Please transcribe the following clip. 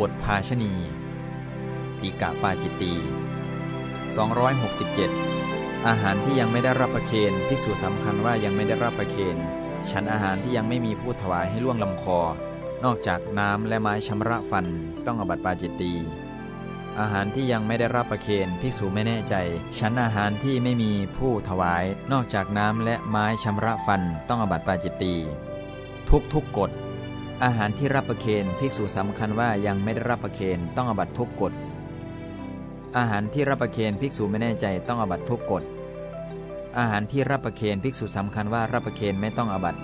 บทภาชณีติกะปาจิตตี267 อาหารที่ยังไม่ได้รับประเคนภิกษุสำคัญว่ายังไม่ได้รับประเคนฉันอาหารที่ยังไม่มีผู้ถวายให้ล่วงลำคอ นอกจากน้ำและไม้ชำระฟันต้องอบัติปาจิตตีอาหารที่ยังไม่ได้รับประเคนภิกษุไม่แน่ใจ ฉันอาหารที่ไม่มีผู้ถวาย นอกจากน้ำและไม้ชำระฟันต้องอบัติปาจิตตีทุกทุกกฎ อาหารที่รับประเคนภิกษุสำคัญว่ายังไม่ได้รับประเคนต้องอบัตทุกกฎ อาหารที่รับประเคนภิกษุไม่แน่ใจต้องอบัตทุกกฎ อาหารที่รับประเคนภิกษุสำคัญว่ารับประเคนไม่ต้องอบัต